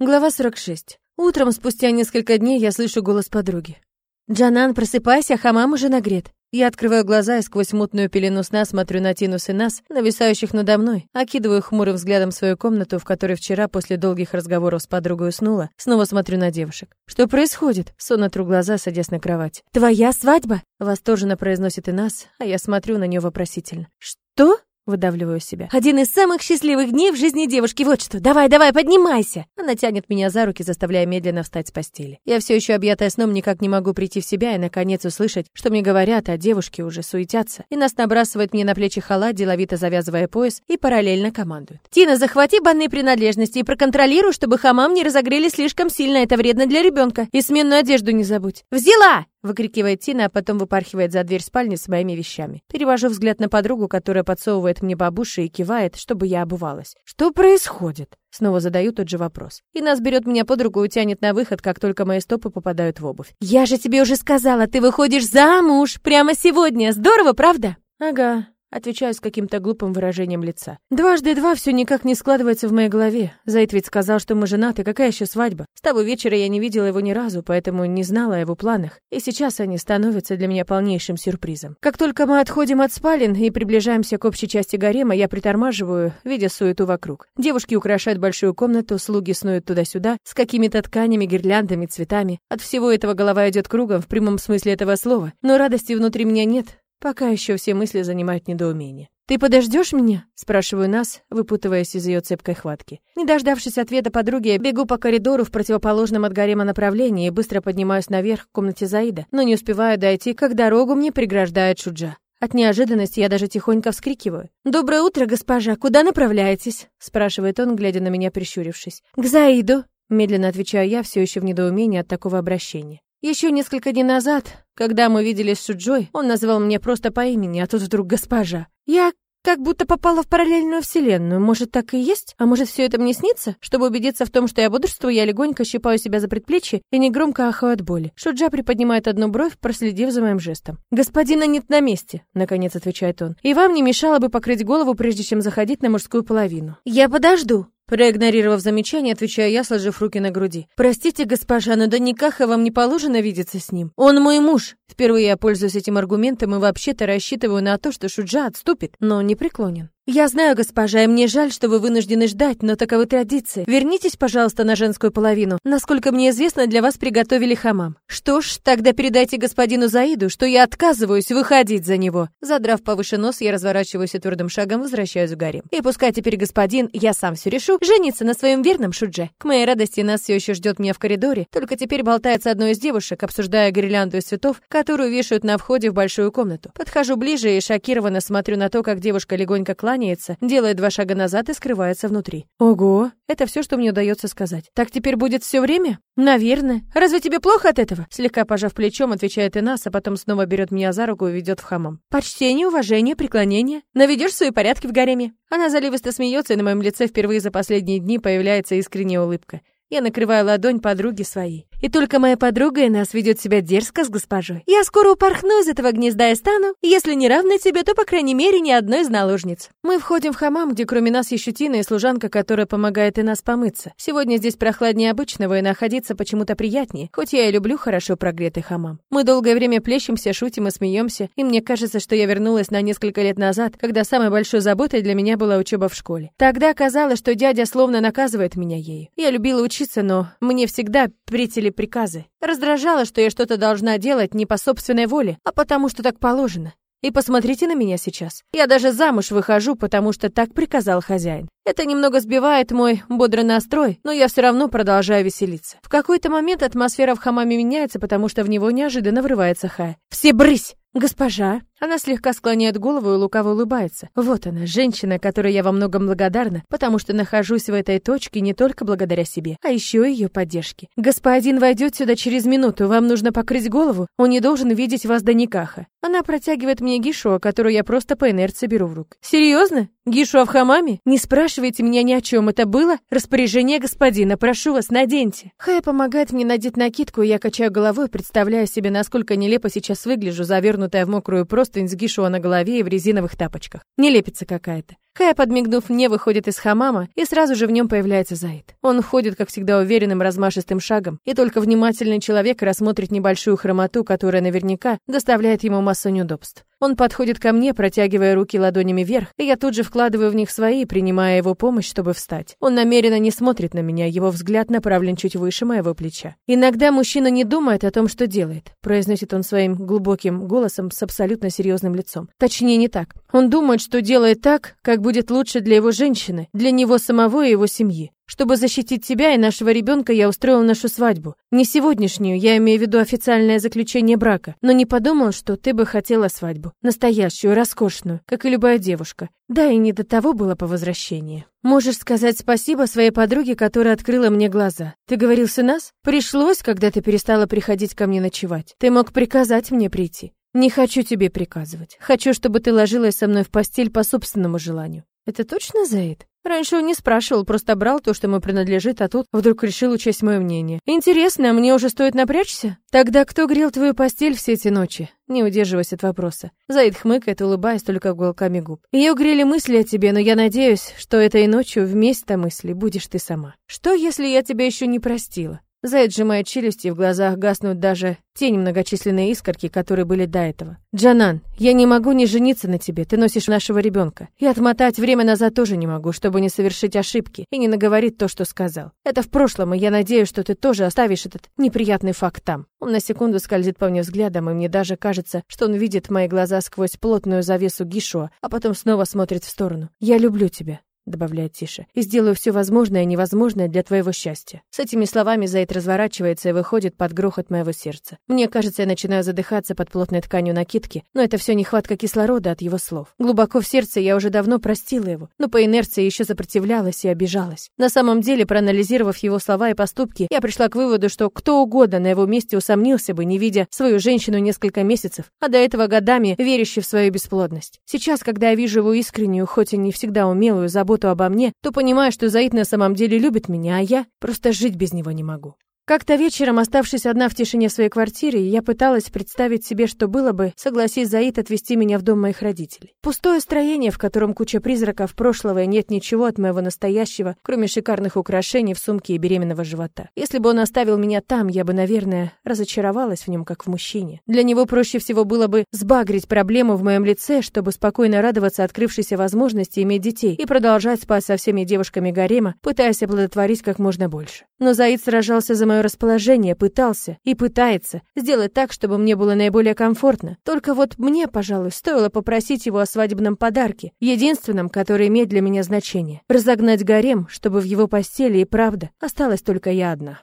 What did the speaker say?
Глава 46. Утром, спустя несколько дней, я слышу голос подруги. «Джанан, просыпайся, хамам уже нагрет». Я открываю глаза и сквозь мутную пелену сна смотрю на Тинус и нас, нависающих надо мной, окидываю хмурым взглядом свою комнату, в которой вчера после долгих разговоров с подругой уснула, снова смотрю на девушек. «Что происходит?» Сонно тру глаза, садясь на кровать. «Твоя свадьба?» Восторженно произносит и нас, а я смотрю на нее вопросительно. «Что?» Выдавливаю себя. Один из самых счастливых дней в жизни девушки. Вот что. Давай, давай, поднимайся. Она тянет меня за руки, заставляя медленно встать с постели. Я все еще объятая сном никак не могу прийти в себя и наконец услышать, что мне говорят, а девушки уже суетятся. И нас набрасывает мне на плечи халат, деловито завязывая пояс и параллельно командует. Тина, захвати банные принадлежности и проконтролируй, чтобы хамам не разогрели слишком сильно. Это вредно для ребенка. И сменную одежду не забудь. Взяла! Выкрикивает Тина, а потом выпархивает за дверь спальни с моими вещами. Перевожу взгляд на подругу, которая подсовывает мне бабуши и кивает, чтобы я обувалась. Что происходит? Снова задаю тот же вопрос. И нас берет меня под руку и тянет на выход, как только мои стопы попадают в обувь. «Я же тебе уже сказала, ты выходишь замуж прямо сегодня! Здорово, правда?» «Ага, Отвечаю с каким-то глупым выражением лица. Дважды два все никак не складывается в моей голове. Зайд ведь сказал, что мы женаты, какая еще свадьба? С того вечера я не видела его ни разу, поэтому не знала о его планах. И сейчас они становятся для меня полнейшим сюрпризом. Как только мы отходим от спален и приближаемся к общей части гарема, я притормаживаю, видя суету вокруг. Девушки украшают большую комнату, слуги снуют туда-сюда, с какими-то тканями, гирляндами, цветами. От всего этого голова идет кругом в прямом смысле этого слова. Но радости внутри меня нет, Пока еще все мысли занимают недоумение. «Ты подождешь меня?» – спрашиваю нас, выпутываясь из ее цепкой хватки. Не дождавшись ответа подруги, я бегу по коридору в противоположном от гарема направлении и быстро поднимаюсь наверх в комнате Заида, но не успеваю дойти, как дорогу мне преграждает Шуджа. От неожиданности я даже тихонько вскрикиваю. «Доброе утро, госпожа! Куда направляетесь?» – спрашивает он, глядя на меня, прищурившись. «К Заиду!» – медленно отвечаю я, все еще в недоумении от такого обращения. Еще несколько дней назад, когда мы виделись с Суджой, он назвал меня просто по имени, а тут вдруг госпожа. Я как будто попала в параллельную вселенную. Может, так и есть? А может, все это мне снится? Чтобы убедиться в том, что я бодрствую, я легонько щипаю себя за предплечье и негромко ахаю от боли. Шуджа приподнимает одну бровь, проследив за моим жестом. «Господина нет на месте», — наконец отвечает он. «И вам не мешало бы покрыть голову, прежде чем заходить на мужскую половину». «Я подожду», Проигнорировав замечание, отвечаю я, сложив руки на груди. «Простите, госпожа, но до никаха вам не положено видеться с ним. Он мой муж!» Впервые я пользуюсь этим аргументом и вообще-то рассчитываю на то, что Шуджа отступит, но не преклонен. «Я знаю, госпожа, и мне жаль, что вы вынуждены ждать, но таковы традиции. Вернитесь, пожалуйста, на женскую половину. Насколько мне известно, для вас приготовили хамам. Что ж, тогда передайте господину Заиду, что я отказываюсь выходить за него». Задрав повыше нос, я разворачиваюсь и твердым шагом возвращаюсь в гарем. И пускай теперь господин, я сам все решу, жениться на своем верном Шудже. К моей радости нас все еще ждет меня в коридоре, только теперь болтается одной из девушек, обсуждая гирлянду из цветов, которую вешают на входе в большую комнату. Подхожу ближе и шокированно смотрю на то, как девушка легонько кланяется кланяется, делает два шага назад и скрывается внутри. Ого, это все, что мне удается сказать. Так теперь будет все время? Наверное. Разве тебе плохо от этого? Слегка пожав плечом, отвечает Инас, а потом снова берет меня за руку и ведет в хамам. Почтение, уважение, преклонение. Наведешь свои порядки в гареме. Она заливисто смеется, и на моем лице впервые за последние дни появляется искренняя улыбка. Я накрываю ладонь подруги своей. И только моя подруга и нас ведет себя дерзко с госпожой. Я скоро упорхну из этого гнезда и стану, если не равна тебе, то, по крайней мере, ни одной из наложниц. Мы входим в хамам, где кроме нас еще Тина и служанка, которая помогает и нас помыться. Сегодня здесь прохладнее обычного и находиться почему-то приятнее, хоть я и люблю хорошо прогретый хамам. Мы долгое время плещемся, шутим и смеемся, и мне кажется, что я вернулась на несколько лет назад, когда самой большой заботой для меня была учеба в школе. Тогда казалось, что дядя словно наказывает меня ею. Я любила учиться, но мне всегда претели приказы. Раздражало, что я что-то должна делать не по собственной воле, а потому что так положено. И посмотрите на меня сейчас. Я даже замуж выхожу, потому что так приказал хозяин. Это немного сбивает мой бодрый настрой, но я все равно продолжаю веселиться. В какой-то момент атмосфера в хамаме меняется, потому что в него неожиданно врывается Хая. «Все брысь!» «Госпожа!» Она слегка склоняет голову и лукаво улыбается. Вот она, женщина, которой я во многом благодарна, потому что нахожусь в этой точке не только благодаря себе, а еще и ее поддержке. Господин войдет сюда через минуту, вам нужно покрыть голову, он не должен видеть вас до никаха. Она протягивает мне гишу, которую я просто по инерции беру в руку. Серьезно? Гишу в хамаме? Не спрашивайте меня ни о чем, это было распоряжение господина, прошу вас, наденьте. Хая помогает мне надеть накидку, и я качаю головой, представляя себе, насколько нелепо сейчас выгляжу, завернутая в мокрую простынь с гишуа на голове и в резиновых тапочках. Нелепица какая-то. Хая, подмигнув мне, выходит из хамама, и сразу же в нем появляется Заид. Он ходит, как всегда, уверенным размашистым шагом, и только внимательный человек рассмотрит небольшую хромоту, которая наверняка доставляет ему массу неудобств. Он подходит ко мне, протягивая руки ладонями вверх, и я тут же вкладываю в них свои, принимая его помощь, чтобы встать. Он намеренно не смотрит на меня, его взгляд направлен чуть выше моего плеча. Иногда мужчина не думает о том, что делает, произносит он своим глубоким голосом с абсолютно серьезным лицом. Точнее, не так. Он думает, что делает так, как будет лучше для его женщины, для него самого и его семьи. Чтобы защитить тебя и нашего ребенка, я устроил нашу свадьбу. Не сегодняшнюю, я имею в виду официальное заключение брака. Но не подумал, что ты бы хотела свадьбу. Настоящую, роскошную, как и любая девушка. Да, и не до того было по возвращении. Можешь сказать спасибо своей подруге, которая открыла мне глаза. Ты говорил с нас? Пришлось, когда ты перестала приходить ко мне ночевать. Ты мог приказать мне прийти. Не хочу тебе приказывать. Хочу, чтобы ты ложилась со мной в постель по собственному желанию. Это точно Заид? Раньше он не спрашивал, просто брал то, что ему принадлежит, а тут вдруг решил учесть мое мнение. Интересно, а мне уже стоит напрячься? Тогда кто грел твою постель все эти ночи? Не удерживаясь от вопроса. Заид хмыкает, улыбаясь только уголками губ. Ее грели мысли о тебе, но я надеюсь, что этой ночью вместо мысли будешь ты сама. Что, если я тебя еще не простила? Заяц сжимает челюсти, в глазах гаснут даже те немногочисленные искорки, которые были до этого. «Джанан, я не могу не жениться на тебе, ты носишь нашего ребенка. И отмотать время назад тоже не могу, чтобы не совершить ошибки и не наговорить то, что сказал. Это в прошлом, и я надеюсь, что ты тоже оставишь этот неприятный факт там». Он на секунду скользит по мне взглядом, и мне даже кажется, что он видит мои глаза сквозь плотную завесу Гишуа, а потом снова смотрит в сторону. «Я люблю тебя добавляет тише, и сделаю все возможное и невозможное для твоего счастья. С этими словами Заид разворачивается и выходит под грохот моего сердца. Мне кажется, я начинаю задыхаться под плотной тканью накидки, но это все нехватка кислорода от его слов. Глубоко в сердце я уже давно простила его, но по инерции еще сопротивлялась и обижалась. На самом деле, проанализировав его слова и поступки, я пришла к выводу, что кто угодно на его месте усомнился бы, не видя свою женщину несколько месяцев, а до этого годами верящий в свою бесплодность. Сейчас, когда я вижу его искреннюю, хоть и не всегда умелую заботу заботу обо мне, то понимаю, что Заид на самом деле любит меня, а я просто жить без него не могу. Как-то вечером, оставшись одна в тишине своей квартиры, я пыталась представить себе, что было бы, согласись Заид отвезти меня в дом моих родителей. Пустое строение, в котором куча призраков прошлого и нет ничего от моего настоящего, кроме шикарных украшений в сумке и беременного живота. Если бы он оставил меня там, я бы, наверное, разочаровалась в нем, как в мужчине. Для него проще всего было бы сбагрить проблему в моем лице, чтобы спокойно радоваться открывшейся возможности иметь детей и продолжать спать со всеми девушками гарема, пытаясь оплодотворить как можно больше. Но Заид сражался за мое расположение, пытался и пытается сделать так, чтобы мне было наиболее комфортно. Только вот мне, пожалуй, стоило попросить его о свадебном подарке, единственном, который имеет для меня значение. Разогнать гарем, чтобы в его постели и правда осталась только я одна.